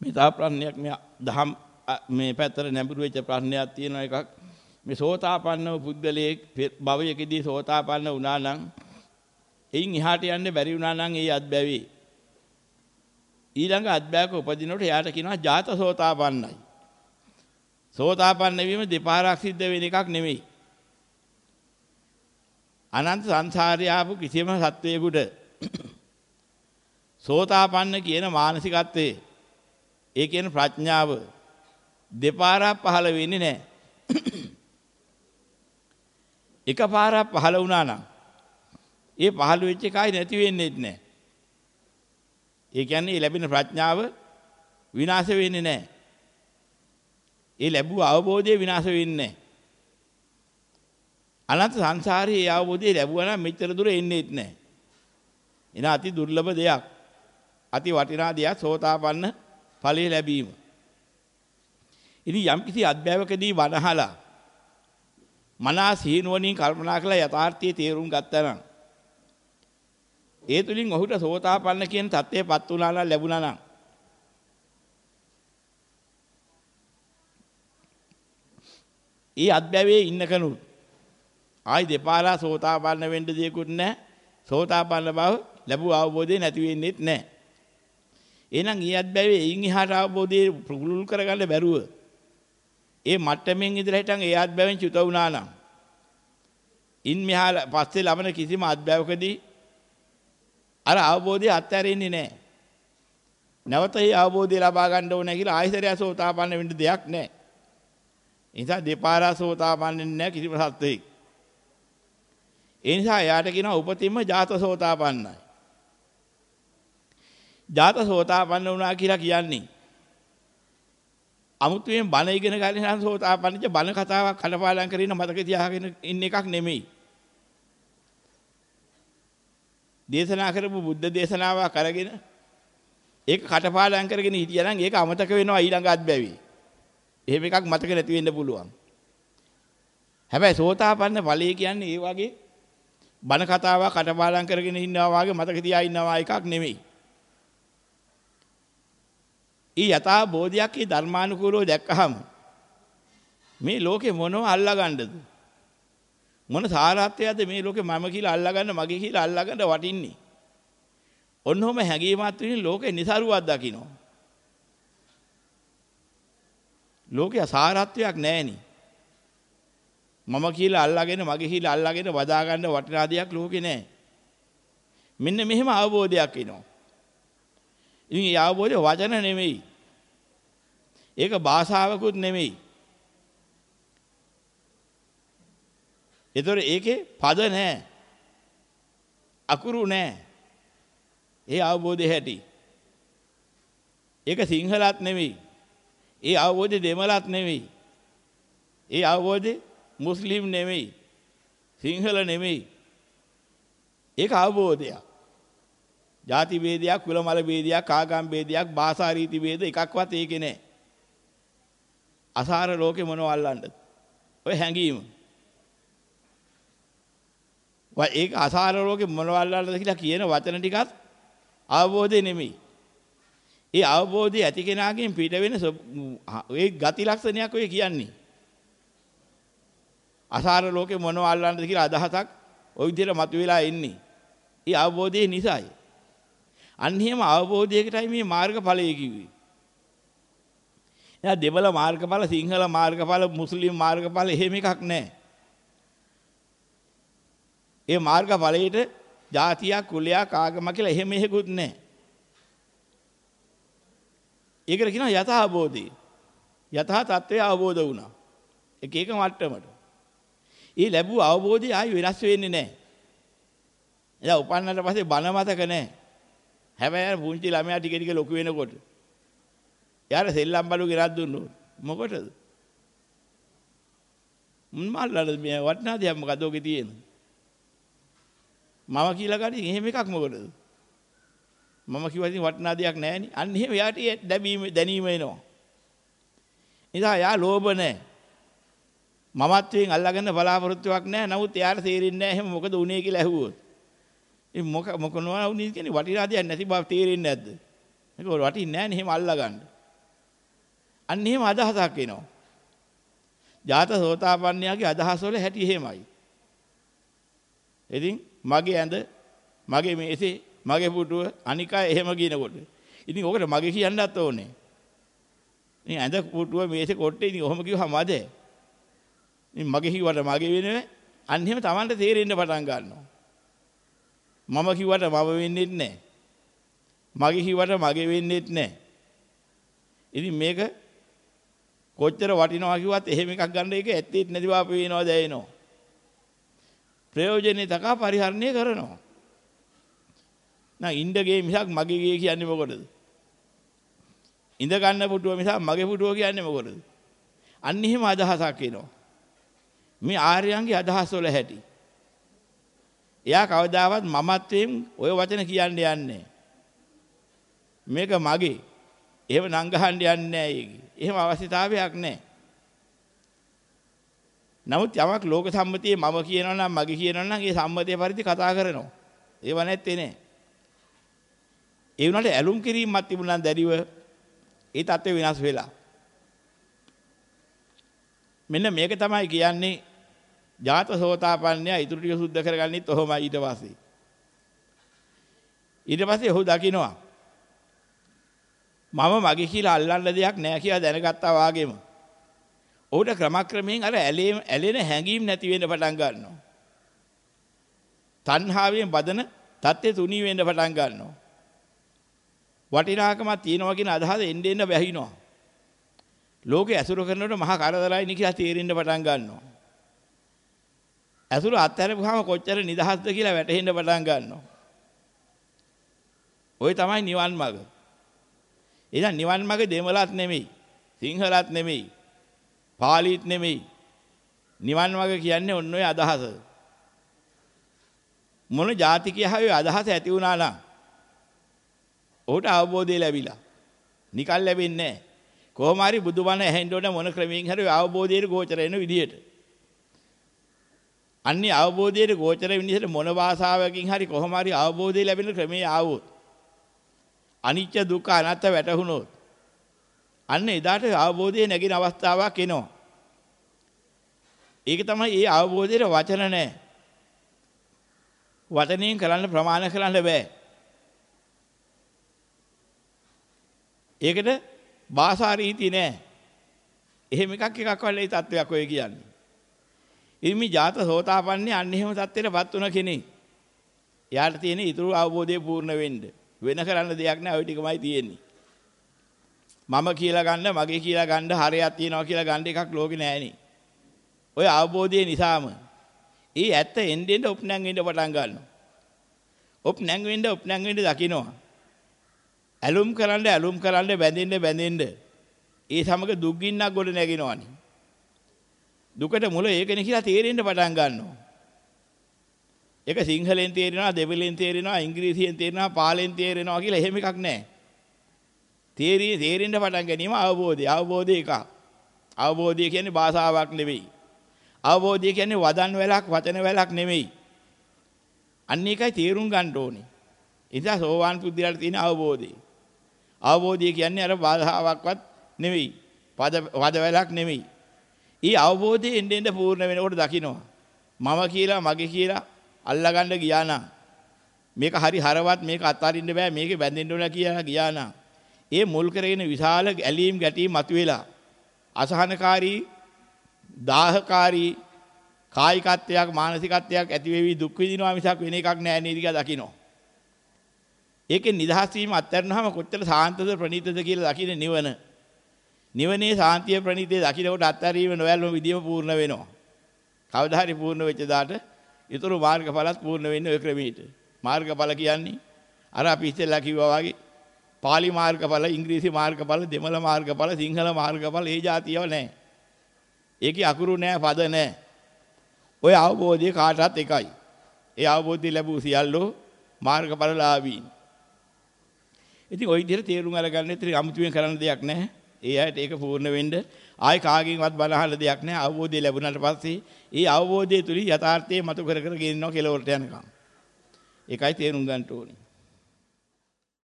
මේ තව ප්‍රශ්නයක් මේ දහම් මේ පැත්තට නැඹුරු වෙච්ච ප්‍රශ්නයක් තියෙන එකක්. මේ සෝතාපන්න පුද්ගලයේ භවයකදී සෝතාපන්න වුණා නම් එයින් එහාට යන්න බැරි වුණා නම් ඒ අත්බැවි. ඊළඟ අත්බැවක උපදිනකොට එයාට කියනවා ජාත සෝතාපන්නයි. සෝතාපන්න වීම දෙපාරක් සිද්ධ වෙන එකක් නෙමෙයි. අනන්ත සංසාරය ආපු කිසියම් සත්වයකට සෝතාපන්න කියන මානසිකත්වයේ ඒ කියන ප්‍රඥාව දෙපාරක් පහළ වෙන්නේ නැහැ. එකපාරක් පහළ වුණා නම් ඒ පහළ වෙච්ච එකයි නැති වෙන්නේ නැහැ. ඒ කියන්නේ ලැබෙන ප්‍රඥාව විනාශ වෙන්නේ නැහැ. ඒ ලැබුව අවබෝධය විනාශ වෙන්නේ නැහැ. අනන්ත සංසාරයේ ඒ අවබෝධය ලැබුවා නම් මෙච්චර දුර එන්නේත් නැහැ. එන අති දුර්ලභ දෙයක්. අති වටිනා දෙයක් සෝතාපන්න ඵලයේ ලැබීම. ඉතින් යම්කිසි අධ්‍යයවකදී වනහලා මනස හීනුවණින් කල්පනා කළ යථාර්ථයේ තේරුම් ගත්තා නම් ඒ තුලින් ඔහුට සෝතාපන්න කියන தත්ත්වයටපත් වුණා නම් ලැබුණා නම් ඒ අධ්‍යයවේ ඉන්න කෙනුත් ආයි දෙපාරා සෝතාපන්න වෙන්න දෙයක්වත් නැහැ සෝතාපන්න බව ලැබුව අවබෝධය නැති වෙන්නේත් නැහැ එහෙනම් ඊයත් බැවේ එයින් එහාට අවබෝධය පුරුල් කරගන්න බැරුව ඒ මට්ටමින් ඉඳලා හිටන් එයාත් බැවෙන් චුත වුණා නම් ඉන් මෙහා පස්සේ ලබන කිසිම අත්බැවකදී අර අවබෝධය අත්හැරෙන්නේ නැහැ. නැවත ඒ අවබෝධය ලබා ගන්න ඕනේ කියලා ආයතරය සෝතාපන්න වෙන්න දෙයක් නැහැ. ඒ නිසා දෙපාරා සෝතාපන්න වෙන්නේ නැහැ කිසිම සත්වෙක්. ඒ නිසා එයාට කියනවා උපතින්ම ජාත සෝතාපන්නයි. ජාත සෝතාපන්න වුණා කියලා කියන්නේ අමුතුවෙන් බණ ඉගෙන ගන්න නම් සෝතාපන්නච්ච බණ කතාවක් කලපාලම් කරගෙන මතක තියාගෙන ඉන්න එකක් නෙමෙයි. දේශනා කරපු බුද්ධ දේශනාවක් අරගෙන ඒක කටපාඩම් කරගෙන හිටියා නම් ඒක අමතක වෙනවා ඊළඟ අත්බැවි. එහෙම එකක් මතක නැති වෙන්න පුළුවන්. හැබැයි සෝතාපන්න ඵලය කියන්නේ ඒ වගේ බණ කතාවක් කටපාඩම් කරගෙන ඉන්නවා වගේ මතක තියා ඉන්නවා එකක් නෙමෙයි. ඊ යථා බෝධියක් ඊ ධර්මානුකූලව දැක්කහම මේ ලෝකේ මොනව අල්ලගන්නද? මොන සාරාත්වයක්ද මේ ලෝකේ මම කියලා අල්ලගන්න මගේ කියලා අල්ලගන්න වටින්නේ? ඔන්නෝම හැඟීමත් විසින් ලෝකේ નિසරුවක් දකින්න ලෝකේ සාරාත්වයක් නැහෙනි. මම කියලා අල්ලගෙන මගේ කියලා අල්ලගෙන වදා ගන්න වටිනා දෙයක් ලෝකේ නැහැ. මෙන්න මෙහෙම අවබෝධයක් එනවා. ඉතින් ඒ අවබෝධය වචන නෙමෙයි. ඒක භාෂාවකුත් නෙමෙයි. ඒතර ඒකේ පද නැහැ. අකුරු නැහැ. ඒ අවබෝධය හැටි. ඒක සිංහලත් නෙමෙයි. ඒ අවබෝධය දෙමළත් නෙමෙයි. ඒ අවබෝධය මුස්ලිම් නෙමෙයි. සිංහල නෙමෙයි. ඒක අවබෝධයක්. ಜಾති ભેදයක්, කුල මල ભેදයක්, ආගම් ભેදයක්, භාෂා රීති ભેද එකක්වත් ඒකේ නැහැ. අසාර ලෝකේ මොනව අල්ලන්නද? ඔය හැංගීම. වා ඒක අසාර ලෝකේ මොනව අල්ලන්නද කියලා කියන වචන ටිකත් අවබෝධය නෙමෙයි. ඒ අවබෝධය ඇති කෙනාගෙන් පිට වෙන ඒ ගති ලක්ෂණයක් ඔය කියන්නේ. අසාර ලෝකේ මොනව අල්ලන්නද කියලා අදහසක් ওই විදිහට මතුවලා එන්නේ. ඒ අවබෝධය නිසායි. අන්න එහෙම අවබෝධයකටයි මේ මාර්ගඵලය කිව්වේ. එයා දෙබල මාර්ගඵල සිංහල මාර්ගඵල මුස්ලිම් මාර්ගඵල එහෙම එකක් නැහැ. ඒ මාර්ගඵලයට ජාතියක් කුලයක් ආගම කියලා එහෙම එහෙකුත් නැහැ. ඒකට කියනවා යථා අවබෝධය. යථා තත්ත්වය අවබෝධ වුණා. එක එක මට්ටමට. ඒ ලැබුව අවබෝධය ආයි වෙනස් වෙන්නේ නැහැ. එදා උපන්නට පස්සේ බණ මතක නැහැ. හැබැයි පුංචි ළමයා ටික ටික ලොකු වෙනකොට යාර සෙල්ලම් බලු ගෙනත් දුන්නොත් මොකටද? මල්ලාද මේ වටිනා දෙයක් මොකද ඔගේ තියෙන? මම කියලා ගන්නේ එහෙම එකක් මොකටද? මම කිව්වා ඉතින් වටිනා දෙයක් නැහෙනි. අන්න එහෙම යාට දැබීම දැනීම එනවා. නිසා යා ලෝභ නැහැ. මමත්වයෙන් අල්ලගන්න බලාපොරොත්තුවක් නැහැ. නමුත් යාට තේරෙන්නේ නැහැ එහෙම මොකද උනේ කියලා ඇහුවොත්. ඒ මොක මොකනවා උනේ කියන්නේ වටිනා දෙයක් නැති බව තේරෙන්නේ නැද්ද? මේක වටින්නේ නැහැ නේ එහෙම අල්ලගන්න. අන්න එහෙම අදහසක් එනවා. ජාත සෝතාපන්නයාගේ අදහස් වල හැටි එහෙමයි. ඉතින් මගේ ඇඳ මගේ මේසේ මගේ පුටුව අනිකා එහෙම කියනකොට ඉතින් ඕකට මගේ කියන්නත් ඕනේ. ඉතින් ඇඳ පුටුව මේසේ කොට්ටේ ඉතින් ඔහොම කිව්වම අද. ඉතින් මගේ කිව්වට මගේ වෙන්නේ අන්න එහෙම Tamanට තේරෙන්න පටන් ගන්නවා. මම කිව්වට මම වෙන්නේ නැහැ. මගේ කිව්වට මගේ වෙන්නේ නැහැ. ඉතින් මේක කොච්චර වටිනවා කිව්වත් එහෙම එකක් ගන්න එක ඇත්තෙත් නැති බව පේනවා දැනෙනවා. ප්‍රයෝජනේ තකා පරිහරණය කරනවා. නම් ඉන්දගේ මිසක් මගේ ගේ කියන්නේ මොකටද? ඉඳ ගන්න පුටුව මිසක් මගේ පුටුව කියන්නේ මොකටද? අන්න එහෙම අදහසක් එනවා. මේ ආර්යයන්ගේ අදහස් වල හැටි. එයා කවදාවත් මමත්වයෙන් ඔය වචන කියන්න යන්නේ මේක මගේ. එහෙම නංගහන්න යන්නේ නැහැ එහෙම අවශ්‍යතාවයක් නැහැ. නමුත් යමක් ලෝක සම්මතියේ මම කියනවා නම් මගේ කියනවා නම් ඒ සම්මතයේ පරිදි කතා කරනවා. ඒව නැත්තේ නෑ. ඒ වුණාට ඇලුම් කිරීමක් තිබුණා දැරිව ඒ தත්ත්වය වෙනස් වෙලා. මෙන්න මේක තමයි කියන්නේ ජාත සෝතාපන්නය ඉතුරු ටික සුද්ධ කරගන්නෙත් ඔහොමයි ඊට පස්සේ. ඊට පස්සේ ඔහු දකිනවා මම මගේ කියලා අල්ලන්න දෙයක් නැහැ කියලා දැනගත්තා වාගේම. ඔහුට ක්‍රමක්‍රමයෙන් අර ඇලෙන ඇලෙන හැඟීම් නැති වෙන්න පටන් ගන්නවා. තණ්හාවෙන් බදන தත්ත්‍ය තුනී වෙන්න පටන් ගන්නවා. වටිනාකමක් තියෙනවා කියන අදහස එන්න එන්න බැහිනවා. ලෝකේ ඇසුරු කරනකොට මහා කරදරයි නේ කියලා තේරෙන්න පටන් ගන්නවා. ඇසුර අත්හැරපුවාම කොච්චර නිදහස්ද කියලා වැටහෙන්න පටන් ගන්නවා. ওই තමයි නිවන් මඟ. එහෙනම් නිවන් මඟ දෙමළත් නෙමෙයි, සිංහලත් නෙමෙයි, පාලීත් නෙමෙයි. නිවන් මඟ කියන්නේ ඔන්න ඔය අදහස. මොන જાතිකයාවේ අදහස ඇති වුණා නම් ඔහුට අවබෝධය ලැබිලා. නිකන් ලැබෙන්නේ නැහැ. කොහොම හරි බුදුබණ ඇහෙන්න ඕන මොන ක්‍රමයෙන් හරි අවබෝධයට ගෝචර වෙන විදියට. අන්නේ අවබෝධයට ගෝචර වෙන විදිහට මොන භාෂාවකින් හරි කොහොම හරි අවබෝධය ලැබෙන ක්‍රමයේ ආවොත් අනිත්‍ය දුක්ඛ අනාත්ම වැටහුණොත් අන්න එදාට අවබෝධය නැගින අවස්ථාවක් එනවා. ඒක තමයි ඒ අවබෝධයේ වචන නැහැ. වචනයෙන් කරන්න ප්‍රමාණ කරන්න බෑ. ඒකට භාෂා රීති නැහැ. එහෙම එකක් එකක් වලේ තත්වයක් ඔය කියන්නේ. ඉතින් ජාත සෝතාපන්නේ අන්න එහෙම තත්ත්වයටපත් වුණ කෙනෙක්. එයාට තියෙන ඊතුරු අවබෝධය පූර්ණ වෙන්න. වෙන කරන්න දෙයක් නැහැ ওই ටිකමයි තියෙන්නේ. මම කියලා ගන්න මගේ කියලා ගන්න හරයක් තියනවා කියලා ගන්න එකක් ලෝකේ නැහෙනේ. ඔය අවබෝධය නිසාම ඒ ඇත්ත එන්න එන්න ඔප්නං වෙන්න පටන් ගන්නවා. ඔප්නං වෙන්න ඔප්නං වෙන්න දකින්නවා. ඇලුම් කරන්න ඇලුම් කරන්න බැඳෙන්න බැඳෙන්න ඒ සමග දුක් ගින්නක් ගොඩ නැගිනවනේ. දුකට මුල ඒකනේ කියලා තේරෙන්න පටන් ගන්නවා. ඒක සිංහලෙන් තේරෙනවා දෙවිලෙන් තේරෙනවා ඉංග්‍රීසියෙන් තේරෙනවා පාලෙන් තේරෙනවා කියලා එහෙම එකක් නැහැ. තේරී තේරෙන්න පටන් ගැනීම අවබෝධය. අවබෝධය එක. අවබෝධය කියන්නේ භාෂාවක් නෙවෙයි. අවබෝධය කියන්නේ වදන් වැලක් වචන වැලක් නෙවෙයි. අන්න ඒකයි තේරුම් ගන්න ඕනේ. ඒ නිසා සෝවාන් පුද්ගලයාට තියෙන අවබෝධය. අවබෝධය කියන්නේ අර බාධාවක්වත් නෙවෙයි. පද වද වැලක් නෙවෙයි. ඊ අවබෝධය එන්න එන්න පූර්ණ වෙනකොට දකින්නවා. මම කියලා මගේ කියලා අල්ලගන්න ගියා නම් මේක හරි හරවත් මේක අත්හරින්න බෑ මේකේ බැඳෙන්න ඕන කියලා ගියා නම් ඒ මුල් කරගෙන විශාල ඇලීම් ගැටීම් මතුවෙලා අසහනකාරී දාහකාරී කායිකත්වයක් මානසිකත්වයක් ඇති වෙවි දුක් විඳිනවා මිසක් වෙන එකක් නෑ නේද කියලා දකිනවා. ඒකෙන් නිදහස් වීම අත්හැරනහම කොච්චර සාන්තද ප්‍රණීතද කියලා දකින්නේ නිවන. නිවනේ සාන්තිය ප්‍රණීතේ දකින්නකොට අත්හැරීම නොයල්ම විදියම පූර්ණ වෙනවා. කවදා හරි පූර්ණ වෙච්ච දාට ඊතුරු මාර්ගඵලත් පූර්ණ වෙන්නේ ඔය ක්‍රමයට. මාර්ගඵල කියන්නේ අර අපි ඉස්සෙල්ලා කිව්වා වගේ pāli මාර්ගඵල, ඉංග්‍රීසි මාර්ගඵල, දෙමළ මාර්ගඵල, සිංහල මාර්ගඵල ඒ જાතියව නැහැ. ඒකේ අකුරු නැහැ, පද නැහැ. ওই අවබෝධය කාටවත් එකයි. ඒ අවබෝධය ලැබූ සියල්ලෝ මාර්ගඵලලාභීන්. ඉතින් ওই විදිහට තේරුම් අරගන්න ඉතින් අමුතුවෙන් කරන්න දෙයක් නැහැ. ඒ ඇයිට ඒක පූර්ණ වෙන්න ආයි කාගෙන්වත් බණ අහන්න දෙයක් නැහැ. අවබෝධය ලැබුණාට පස්සේ ඒ අවබෝධය තුලින් යථාර්ථයේ මතු කර කර ගෙනිනවා කෙලවරට යනකම්. ඒකයි තේරුම් ගන්න ඕනේ.